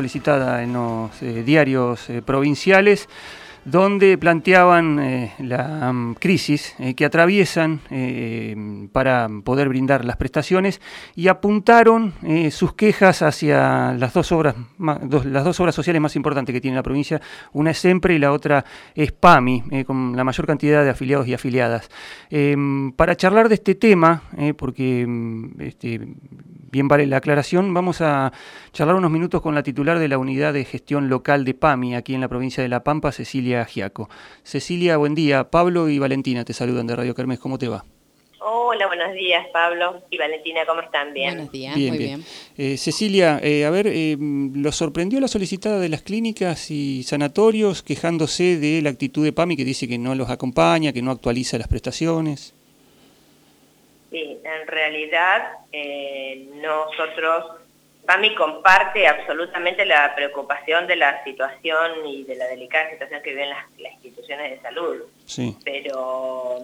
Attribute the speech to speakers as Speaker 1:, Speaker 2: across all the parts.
Speaker 1: solicitada en los eh, diarios eh, provinciales donde planteaban eh, la um, crisis que atraviesan para poder brindar las prestaciones y apuntaron sus quejas hacia las dos obras dos, las dos obras sociales más importantes que tiene la provincia, una es SEMPRE y la otra es PAMI, con la mayor cantidad de afiliados y afiliadas. Em, para charlar de este tema, porque em, este, bien vale la aclaración, vamos a charlar unos minutos con la titular de la Unidad de Gestión Local de PAMI aquí en la provincia de La Pampa, Cecilia Giaco. Cecilia, buen día. Pablo y Valentina te saludan de Radio Kermés. ¿Cómo te va?
Speaker 2: Hola, buenos días, Pablo y Valentina, ¿cómo están? Bien.
Speaker 3: Buenos días, muy bien.
Speaker 1: Eh, Cecilia, eh, a ver, eh, ¿lo sorprendió la solicitada de las clínicas y sanatorios quejándose de la actitud de PAMI que dice que no los acompaña, que no actualiza las prestaciones?
Speaker 2: Sí, en realidad nosotros PAMI comparte absolutamente la preocupación de la situación y de la delicada situación que viven las, instituciones de salud.
Speaker 1: Sí.
Speaker 2: Pero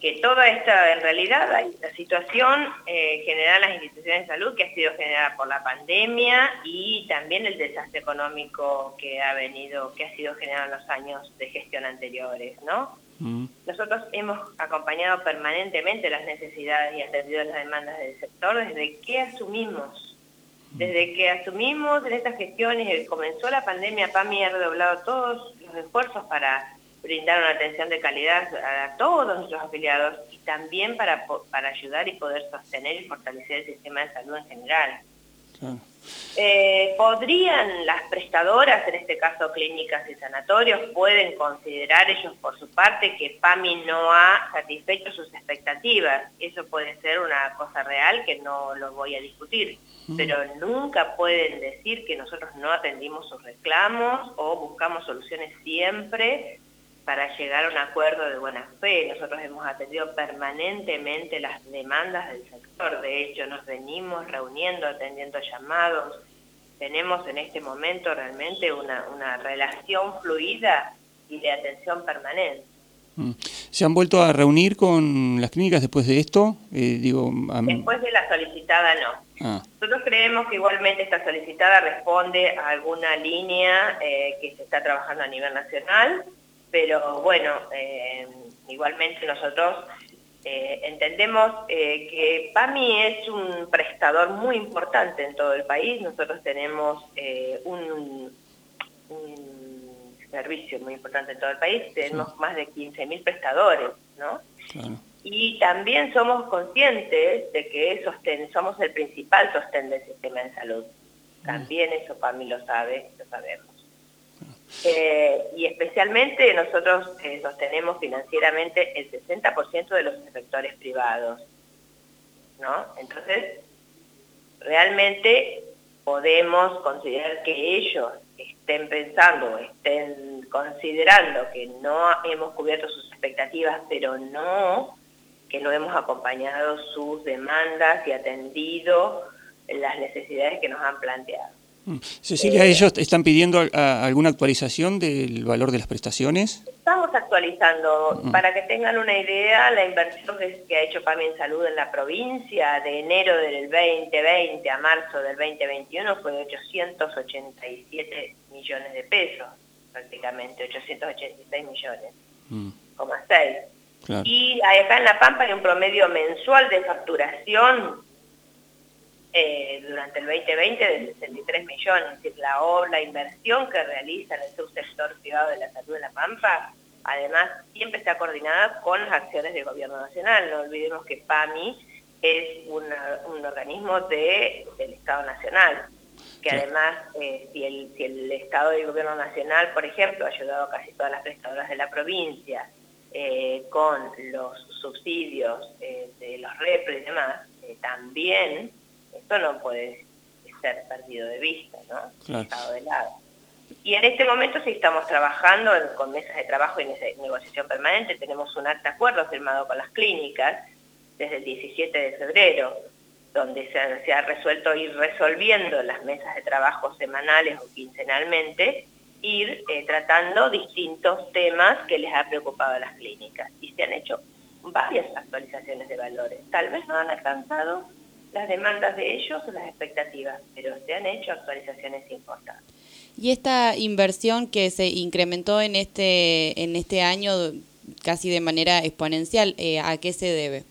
Speaker 2: que toda esta, en realidad, la situación eh, general en las instituciones de salud que ha sido generada por la pandemia y también el desastre económico que ha venido, que ha sido generado en los años de gestión anteriores, ¿no? Nosotros hemos acompañado permanentemente las necesidades y atendido las demandas del sector desde que asumimos desde que asumimos en estas gestiones, y comenzó la pandemia, PAMI ha redoblado todos los esfuerzos para brindar una atención de calidad a todos nuestros afiliados y también para, para ayudar y poder sostener y fortalecer el sistema de salud en general. Eh, ¿Podrían las prestadoras, en este caso clínicas y sanatorios, pueden considerar ellos por su parte que PAMI no ha satisfecho sus expectativas? Eso puede ser una cosa real que no lo voy a discutir, mm. pero nunca pueden decir que nosotros no atendimos sus reclamos o buscamos soluciones siempre para llegar a un acuerdo de buena fe. Nosotros hemos atendido permanentemente las demandas del sector, de hecho nos venimos reuniendo, atendiendo llamados. Tenemos en este momento realmente una, relación fluida y de atención permanente.
Speaker 1: Mm. ¿Se han vuelto a reunir con las clínicas después de esto?
Speaker 2: Eh, digo, Después de la solicitada no. Ah. Nosotros creemos que igualmente esta solicitada responde a alguna línea eh, que se está trabajando a nivel nacional, pero bueno, eh, igualmente nosotros eh, entendemos eh, que PAMI es un prestador muy importante en todo el país, nosotros tenemos un, servicio muy importante en todo el país, tenemos más de 15.000 prestadores, ¿no? Y también somos conscientes de que somos el principal sostén del sistema de salud. También eso PAMI lo sabe, lo sabemos. Eh, y especialmente nosotros eh, sostenemos financieramente el 60% de los sectores privados. ¿no? Entonces, realmente podemos considerar que ellos estén pensando, estén considerando que no hemos cubierto sus expectativas, pero no que no hemos acompañado sus demandas y atendido las necesidades que nos han planteado.
Speaker 1: Cecilia, ¿ellos están pidiendo alguna actualización del valor de las prestaciones?
Speaker 2: Estamos actualizando. Mm. Para que tengan una idea, la inversión que, ha hecho PAMI en Salud en la provincia de enero del 2020 a marzo del 2021 fue de 887 millones de pesos, prácticamente, 886 millones, mm. coma 6. Y acá en La Pampa hay un promedio mensual de facturación eh, durante el 2020 de 63 millones, es decir, la obra, inversión que realiza en el subsector privado de la salud de La Pampa, además siempre está coordinada con las acciones del gobierno nacional. No olvidemos que PAMI es un organismo de, del Estado Nacional, que además eh, si, el, si el Estado y el gobierno nacional, por ejemplo, ha ayudado a casi todas las prestadoras de la provincia eh, con los subsidios de los repres y demás, también esto no puede ser perdido de vista, ¿no? Estado de lado. Y en este momento sí estamos trabajando con mesas de trabajo y negociación permanente. Tenemos un acta acuerdo firmado con las clínicas desde el 17 de febrero, donde se, ha resuelto ir resolviendo las mesas de trabajo semanales o quincenalmente, ir eh, tratando distintos temas que les ha preocupado a las clínicas. Y se han hecho varias actualizaciones de valores. Tal vez no han alcanzado las demandas de ellos o las expectativas, pero se han hecho actualizaciones importantes.
Speaker 3: Y esta inversión que se incrementó en este, en este año casi de manera exponencial, eh, ¿a qué se debe?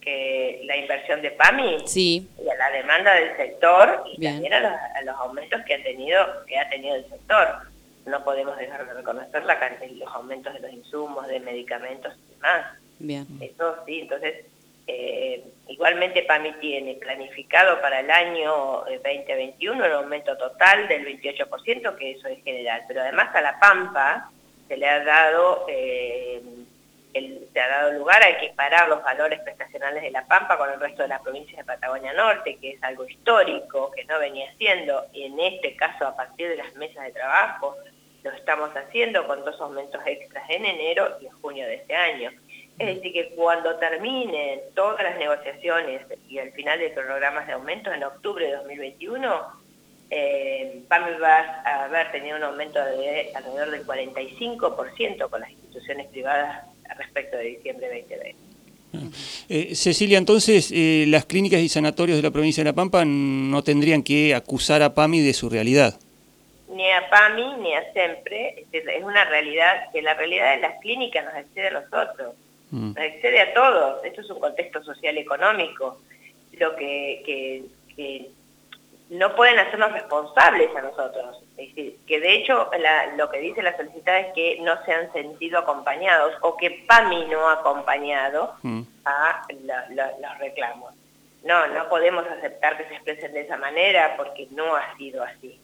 Speaker 2: Que la inversión de PAMI
Speaker 3: sí.
Speaker 2: y a la demanda del sector y también a los, aumentos que ha tenido que ha tenido el sector. No podemos dejar de reconocer la, los aumentos de los insumos, de medicamentos y demás.
Speaker 3: Bien.
Speaker 2: Eso sí, entonces eh, igualmente PAMI tiene planificado para el año 2021 un aumento total del 28%, que eso es general, pero además a La Pampa se le ha dado, eh, se ha dado lugar a equiparar los valores prestacionales de La Pampa con el resto de las provincias de Patagonia Norte, que es algo histórico, que no venía siendo, y en este caso a partir de las mesas de trabajo, lo estamos haciendo con dos aumentos extras en enero y en junio de este año. Es decir, que cuando terminen todas las negociaciones y el final de programas de aumento en octubre de 2021, eh, PAMI va a haber tenido un aumento de alrededor del 45% con las instituciones privadas respecto de diciembre de 2020.
Speaker 1: Eh, Cecilia, entonces eh, las clínicas y sanatorios de la provincia de La Pampa no tendrían que acusar a PAMI de su realidad.
Speaker 2: Ni a PAMI ni a SEMPRE, es una realidad que la realidad de las clínicas nos excede a nosotros. Mm. excede a todos. Esto es un contexto social económico. Lo que, no pueden hacernos responsables a nosotros. Es decir, que de hecho lo que dice la solicitada es que no se han sentido acompañados o que PAMI no ha acompañado mm. a los reclamos. No, no podemos aceptar que se expresen de esa manera porque no ha sido así.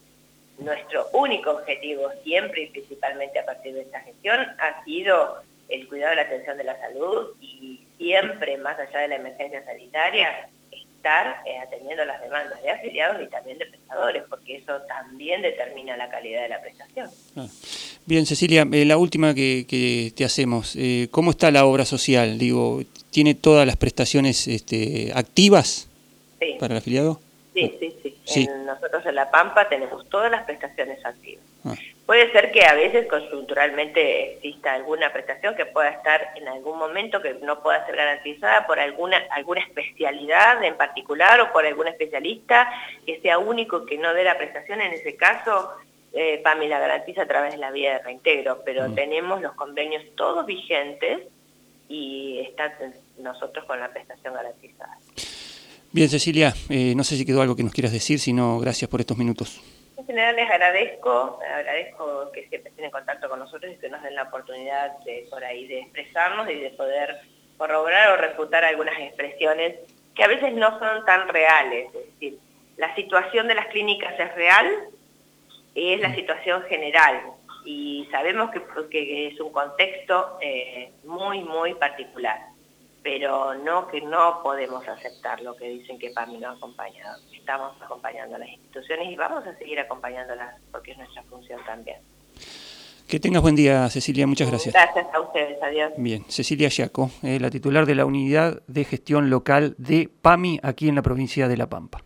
Speaker 2: Nuestro único objetivo siempre y principalmente a partir de esta gestión ha sido el cuidado de la atención de la salud y siempre, más allá de la emergencia sanitaria, estar eh, atendiendo las demandas de afiliados y también de prestadores, porque eso también determina la calidad de la prestación. Ah.
Speaker 1: Bien, Cecilia, eh, la última que, te hacemos, eh, ¿cómo está la obra social? Digo, ¿tiene todas las prestaciones este, activas para el afiliado?
Speaker 2: Sí, sí, sí. nosotros en La Pampa tenemos todas las prestaciones activas. Ah. Puede ser que a veces conjunturalmente exista alguna prestación que pueda estar en algún momento que no pueda ser garantizada por alguna, alguna especialidad en particular o por algún especialista que sea único que no dé la prestación. En ese caso, eh, PAMI la garantiza a través de la vía de reintegro, pero mm. tenemos los convenios todos vigentes y está nosotros con la prestación garantizada.
Speaker 1: Bien, Cecilia, eh, no sé si quedó algo que nos quieras decir, sino gracias por estos minutos
Speaker 2: general les agradezco, agradezco que siempre estén en contacto con nosotros y que nos den la oportunidad de por ahí de expresarnos y de poder corroborar o refutar algunas expresiones que a veces no son tan reales. Es decir, la situación de las clínicas es real y es la situación general. Y sabemos que, que es un contexto eh, muy, muy particular pero no que no podemos aceptar lo que dicen que PAMI no ha acompañado. Estamos acompañando a las instituciones y vamos a seguir acompañándolas porque es nuestra función también.
Speaker 1: Que tengas buen día, Cecilia. Muchas gracias.
Speaker 2: Gracias a ustedes. Adiós.
Speaker 1: Bien, Cecilia Yaco, eh, la titular de la Unidad de Gestión Local de PAMI aquí en la provincia de La Pampa.